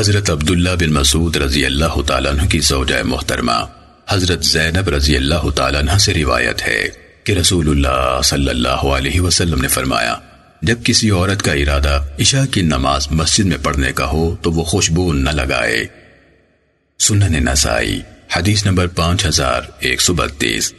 حضرت عبداللہ بن مسعود رضی اللہ تعالیٰ عنہ کی زوجہ محترمہ حضرت زینب رضی اللہ تعالیٰ عنہ سے روایت ہے کہ رسول اللہ صلی اللہ علیہ وسلم نے فرمایا، جب کسی عورت کا ارادہ عشاء کی نماز مسجد میں پڑھنے کا ہو تو وہ خوشبو نہ لگائے۔ سنن نسائی، حدیث نمبر پانچ ہزار ایک سو بتیس۔